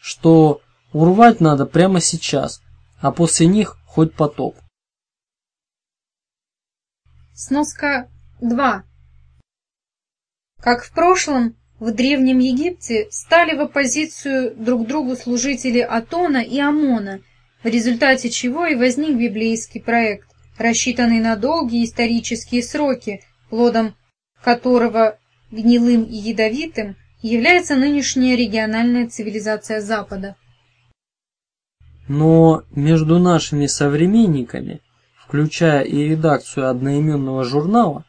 A: что урвать надо прямо сейчас, а после них хоть потоп.
B: Сноска 2. Как в прошлом, в Древнем Египте стали в оппозицию друг другу служители Атона и Амона, в результате чего и возник библейский проект, рассчитанный на долгие исторические сроки, плодом которого гнилым и ядовитым является нынешняя региональная цивилизация Запада.
A: Но между нашими современниками, включая и редакцию одноименного журнала,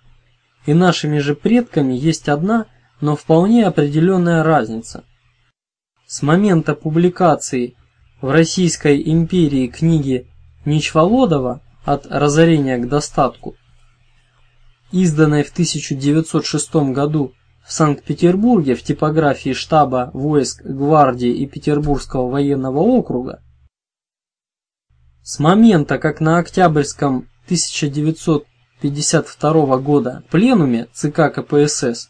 A: и нашими же предками есть одна, но вполне определенная разница. С момента публикации в Российской империи книги Ничволодова «От разорения к достатку», изданной в 1906 году в Санкт-Петербурге в типографии штаба войск гвардии и Петербургского военного округа, с момента, как на Октябрьском 1900 1952 года пленуме ЦК КПСС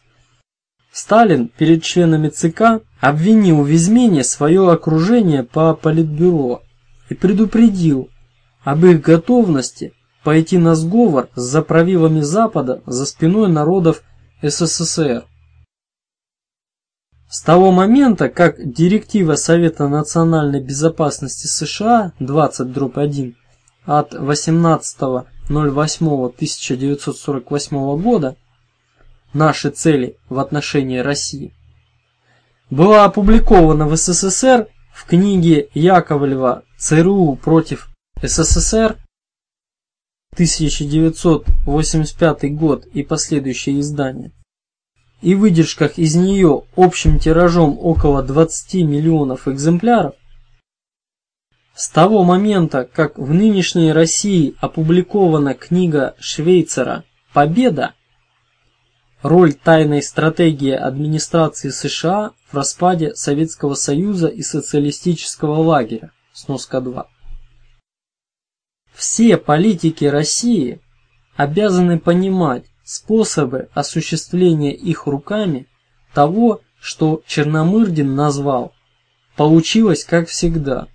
A: Сталин перед членами ЦК обвинил в измене свое окружение по Политбюро и предупредил об их готовности пойти на сговор с заправилами Запада за спиной народов СССР. С того момента, как директива Совета национальной безопасности США 20-1 от 18.08.1948 года «Наши цели в отношении России» была опубликована в СССР в книге Яковлева «ЦРУ против СССР» 1985 год и последующие издания, и выдержках из нее общим тиражом около 20 миллионов экземпляров, с того момента, как в нынешней России опубликована книга Швейцера «Победа», роль тайной стратегии администрации США в распаде Советского Союза и социалистического лагеря, сноска 2. Все политики России обязаны понимать способы осуществления их руками того, что Черномырдин назвал «получилось как всегда».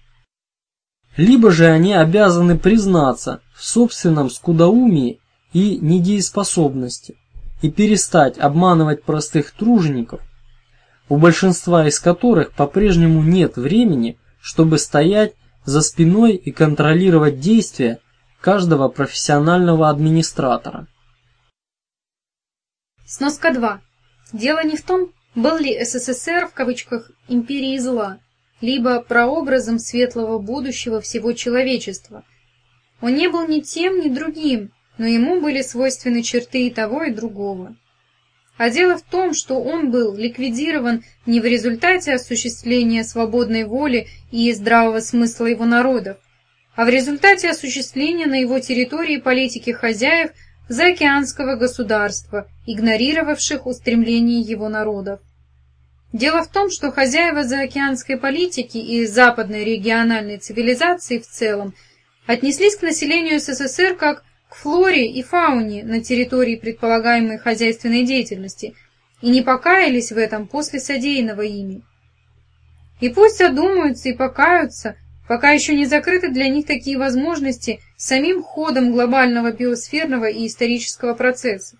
A: Либо же они обязаны признаться в собственном скудоумии и недееспособности и перестать обманывать простых тружеников, у большинства из которых по-прежнему нет времени, чтобы стоять за спиной и контролировать действия каждого профессионального администратора.
B: Сноска 2. Дело не в том, был ли СССР в кавычках «империей зла», либо прообразом светлого будущего всего человечества. Он не был ни тем, ни другим, но ему были свойственны черты и того, и другого. А дело в том, что он был ликвидирован не в результате осуществления свободной воли и здравого смысла его народов, а в результате осуществления на его территории политики хозяев заокеанского государства, игнорировавших устремления его народов. Дело в том, что хозяева заокеанской политики и западной региональной цивилизации в целом отнеслись к населению СССР как к флоре и фауне на территории предполагаемой хозяйственной деятельности и не покаялись в этом после содеянного ими. И пусть одумаются и покаются, пока еще не закрыты для них такие возможности самим ходом глобального биосферного и исторического процесса.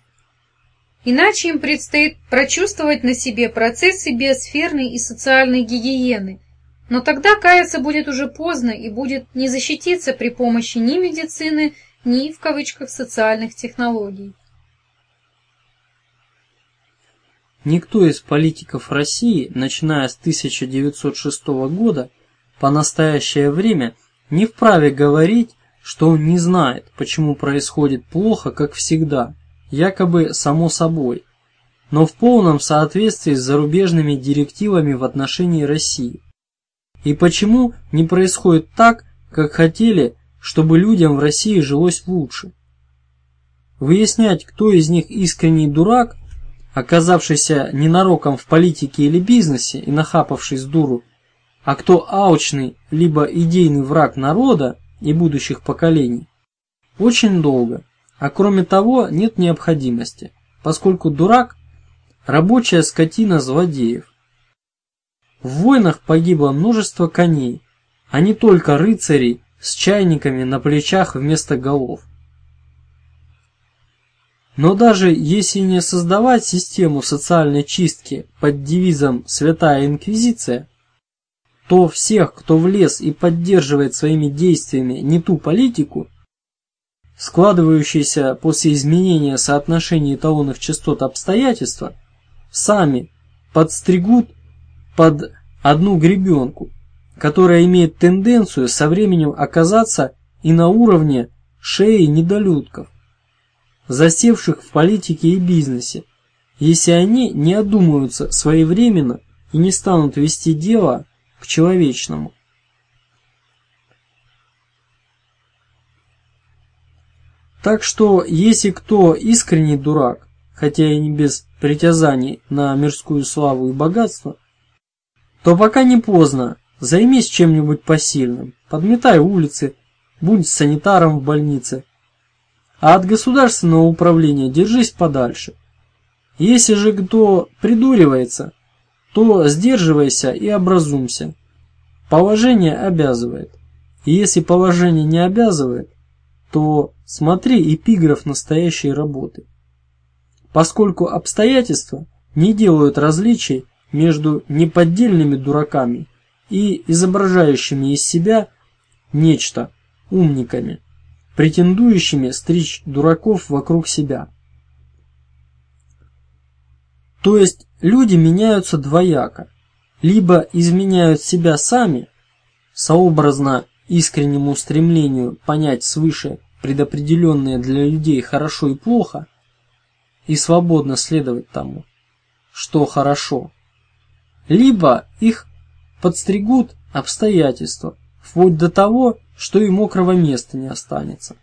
B: Иначе им предстоит прочувствовать на себе процессы биосферной и социальной гигиены, но тогда каяться будет уже поздно и будет не защититься при помощи ни медицины, ни в кавычках социальных технологий.
A: Никто из политиков России, начиная с 1906 года, по настоящее время не вправе говорить, что он не знает, почему происходит плохо, как всегда, якобы само собой, но в полном соответствии с зарубежными директивами в отношении России. И почему не происходит так, как хотели чтобы людям в России жилось лучше. Выяснять, кто из них искренний дурак, оказавшийся ненароком в политике или бизнесе и нахапавший с дуру, а кто аучный, либо идейный враг народа и будущих поколений, очень долго, а кроме того нет необходимости, поскольку дурак – рабочая скотина злодеев. В войнах погибло множество коней, а не только рыцарей с чайниками на плечах вместо голов. Но даже если не создавать систему социальной чистки под девизом «Святая Инквизиция», то всех, кто влез и поддерживает своими действиями не ту политику, складывающуюся после изменения соотношения эталонных частот обстоятельства, сами подстригут под одну гребенку – которая имеет тенденцию со временем оказаться и на уровне шеи недолюдков, засевших в политике и бизнесе, если они не одумаются своевременно и не станут вести дело к человечному. Так что, если кто искренний дурак, хотя и не без притязаний на мирскую славу и богатство, то пока не поздно Займись чем-нибудь посильным, подметай улицы, будь санитаром в больнице. а от государственного управления держись подальше. Если же кто придуривается, то сдерживайся и образумся. Положение обязывает. И если положение не обязывает, то смотри эпиграф настоящей работы. Поскольку обстоятельства не делают различий между неподдельными дураками и изображающими из себя нечто умниками, претендующими стричь дураков вокруг себя. То есть люди меняются двояко. Либо изменяют себя сами, сообразно искреннему стремлению понять свыше предопределенное для людей хорошо и плохо, и свободно следовать тому, что хорошо, либо их подстригут обстоятельства, вплоть до того, что и мокрого места не останется.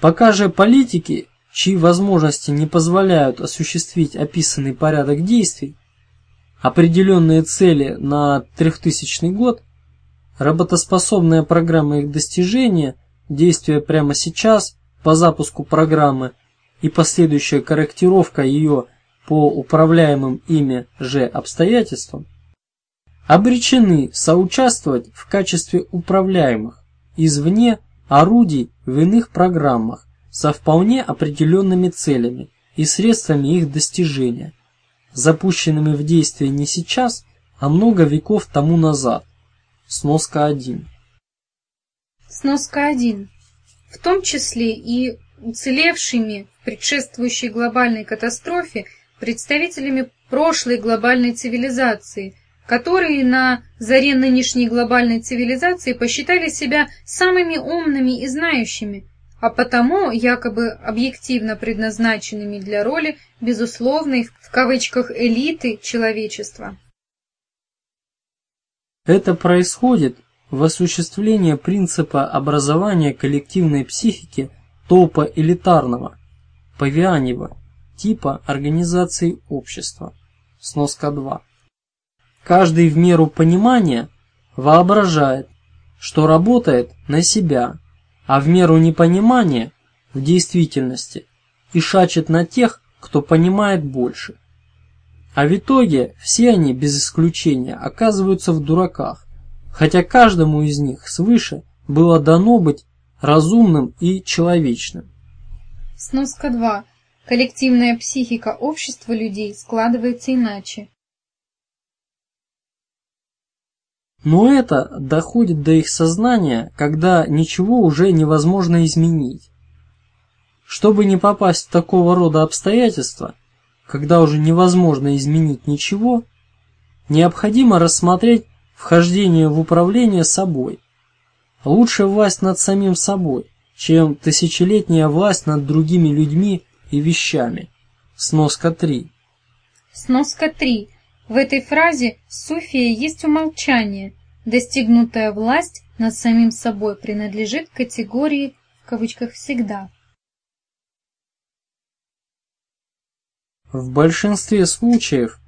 A: Пока же политики, чьи возможности не позволяют осуществить описанный порядок действий, определенные цели на трехтысячный год, работоспособная программа их достижения, действия прямо сейчас по запуску программы и последующая корректировка ее по управляемым ими же обстоятельствам, обречены соучаствовать в качестве управляемых извне орудий в иных программах со вполне определенными целями и средствами их достижения, запущенными в действие не сейчас, а много веков тому назад. Сноска 1.
B: Сноска 1. В том числе и уцелевшими в предшествующей глобальной катастрофе представителями прошлой глобальной цивилизации, которые на заре нынешней глобальной цивилизации посчитали себя самыми умными и знающими, а потому якобы объективно предназначенными для роли безусловной в кавычках элиты человечества.
A: Это происходит в осуществлении принципа образования коллективной психики толпа элитарного, павианева, типа организации общества. Сноска 2. Каждый в меру понимания воображает, что работает на себя, а в меру непонимания в действительности и шачет на тех, кто понимает больше. А в итоге все они без исключения оказываются в дураках, хотя каждому из них свыше было дано быть разумным и человечным.
B: Сноска 2. Коллективная психика общества людей складывается иначе.
A: Но это доходит до их сознания, когда ничего уже невозможно изменить. Чтобы не попасть в такого рода обстоятельства, когда уже невозможно изменить ничего, необходимо рассмотреть вхождение в управление собой. Лучше власть над самим собой, чем тысячелетняя власть над другими людьми и вещами. Сноска 3.
B: Сноска 3. В этой фразе суфия есть умолчание. Достигнутая власть над самим собой принадлежит категории в кавычках всегда.
A: В большинстве случаев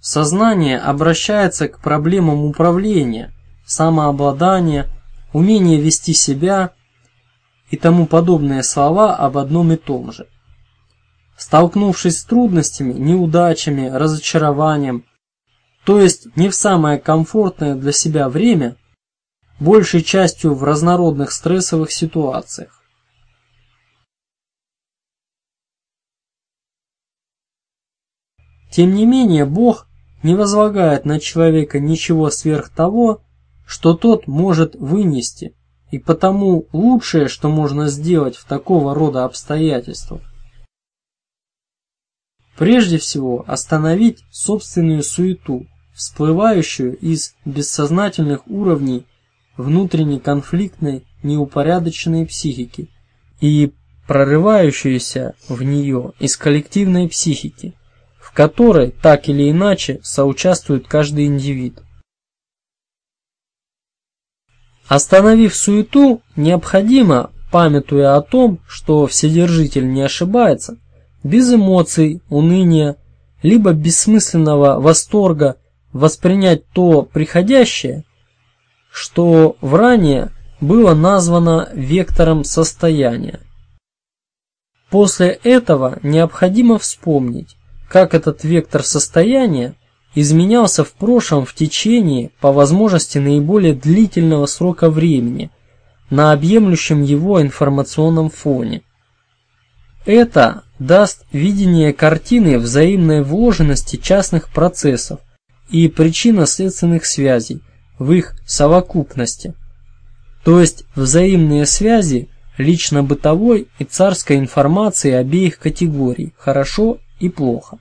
A: сознание обращается к проблемам управления, самообладания, умения вести себя и тому подобные слова об одном и том же. Столкнувшись с трудностями, неудачами, разочарованием, то есть не в самое комфортное для себя время, большей частью в разнородных стрессовых ситуациях. Тем не менее, Бог не возлагает на человека ничего сверх того, что тот может вынести, и потому лучшее, что можно сделать в такого рода обстоятельствах, прежде всего остановить собственную суету, всплывающую из бессознательных уровней внутренней конфликтной неупорядоченной психики и прорывающуюся в нее из коллективной психики, в которой так или иначе соучаствует каждый индивид. Остановив суету, необходимо, памятуя о том, что Вседержитель не ошибается, без эмоций, уныния, либо бессмысленного восторга воспринять то приходящее, что в ранее было названо вектором состояния. После этого необходимо вспомнить, как этот вектор состояния изменялся в прошлом в течение, по возможности, наиболее длительного срока времени на объемлющем его информационном фоне. Это даст видение картины взаимной вложенности частных процессов и причинно-следственных связей в их совокупности, то есть взаимные связи лично-бытовой и царской информации обеих категорий «хорошо» и «плохо».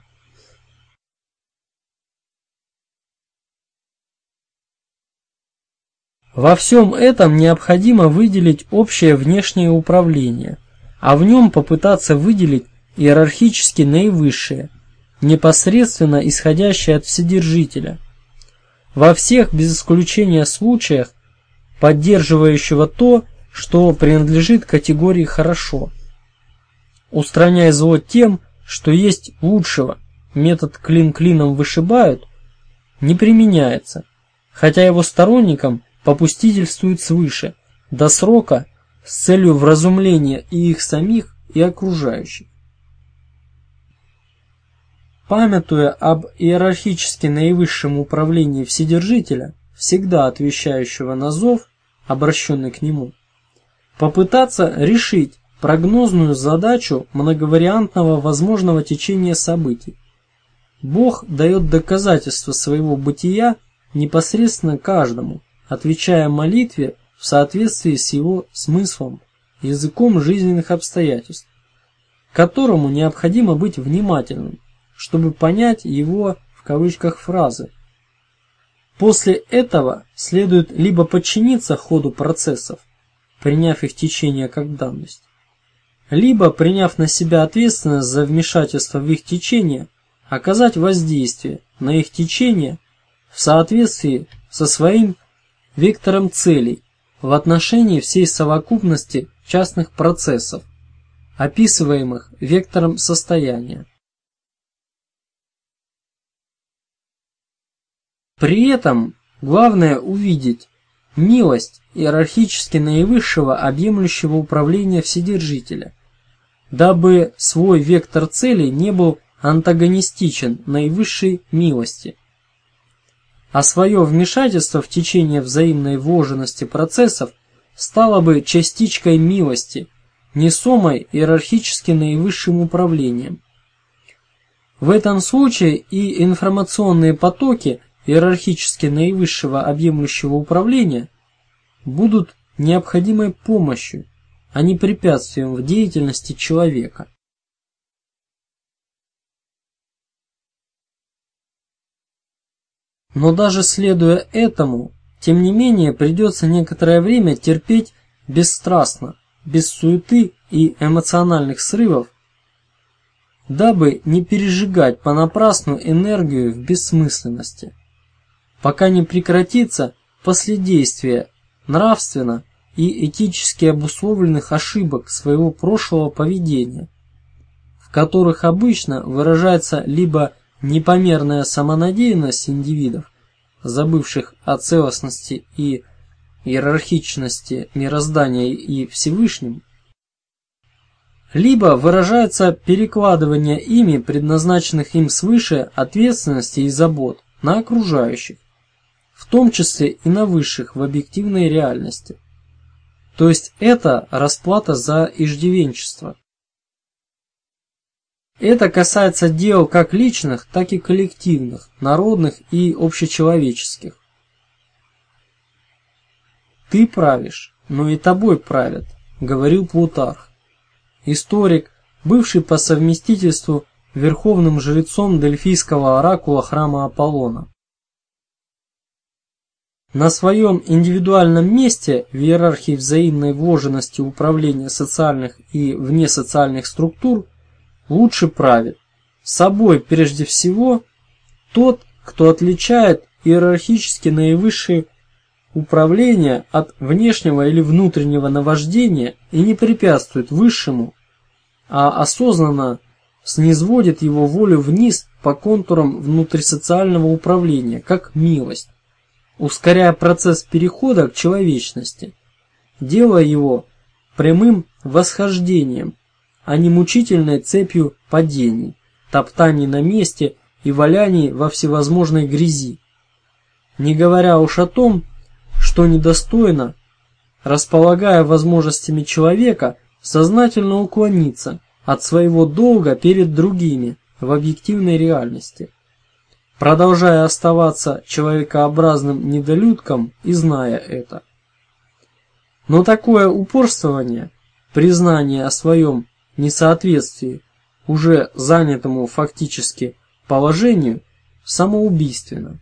A: Во всем этом необходимо выделить общее внешнее управление, а в нем попытаться выделить иерархически наивысшее, непосредственно исходящее от Вседержителя. Во всех, без исключения случаях, поддерживающего то, что принадлежит категории «хорошо», устраняя зло тем, что есть лучшего, метод клин клином вышибают, не применяется, хотя его сторонникам попустительствует свыше, до срока, с целью вразумления и их самих, и окружающих. Памятуя об иерархически наивысшем управлении Вседержителя, всегда отвечающего на зов, обращенный к нему, попытаться решить прогнозную задачу многовариантного возможного течения событий. Бог дает доказательства своего бытия непосредственно каждому, отвечая молитве в соответствии с его смыслом, языком жизненных обстоятельств, к которому необходимо быть внимательным, чтобы понять его в кавычках фразы. После этого следует либо подчиниться ходу процессов, приняв их течение как данность, либо, приняв на себя ответственность за вмешательство в их течение, оказать воздействие на их течение в соответствии со своим вектором целей в отношении всей совокупности частных процессов, описываемых вектором состояния. При этом главное увидеть милость иерархически наивысшего объемлющего управления Вседержителя, дабы свой вектор цели не был антагонистичен наивысшей милости а свое вмешательство в течение взаимной вложенности процессов стало бы частичкой милости, несомой иерархически наивысшим управлением. В этом случае и информационные потоки иерархически наивысшего объемлющего управления будут необходимой помощью, а не препятствием в деятельности человека. Но даже следуя этому, тем не менее придется некоторое время терпеть бесстрастно, без суеты и эмоциональных срывов, дабы не пережигать понапрасну энергию в бессмысленности, пока не прекратится последействие нравственно и этически обусловленных ошибок своего прошлого поведения, в которых обычно выражается либо непомерная самонадеянность индивидов, забывших о целостности и иерархичности мироздания и Всевышнем, либо выражается перекладывание ими предназначенных им свыше ответственности и забот на окружающих, в том числе и на высших в объективной реальности. То есть это расплата за иждивенчество. Это касается дел как личных, так и коллективных, народных и общечеловеческих. Ты правишь, но и тобой правят, говорил Плутарх. Историк, бывший по совместительству верховным жрецом Дельфийского оракула храма Аполлона. На своем индивидуальном месте в иерархии взаимной вложенности управления социальных и внесоциальных структур лучше правит. Собой прежде всего тот, кто отличает иерархически наивысшее управление от внешнего или внутреннего наваждения и не препятствует высшему, а осознанно снизводит его волю вниз по контурам внутрисоциального управления, как милость, ускоряя процесс перехода к человечности, делая его прямым восхождением, а не мучительной цепью падений, топтаний на месте и валяний во всевозможной грязи. Не говоря уж о том, что недостойно, располагая возможностями человека, сознательно уклониться от своего долга перед другими в объективной реальности, продолжая оставаться человекообразным недолюдком и зная это. Но такое упорствование, признание о своем несоответствии уже занятому фактически положению самоубийственно.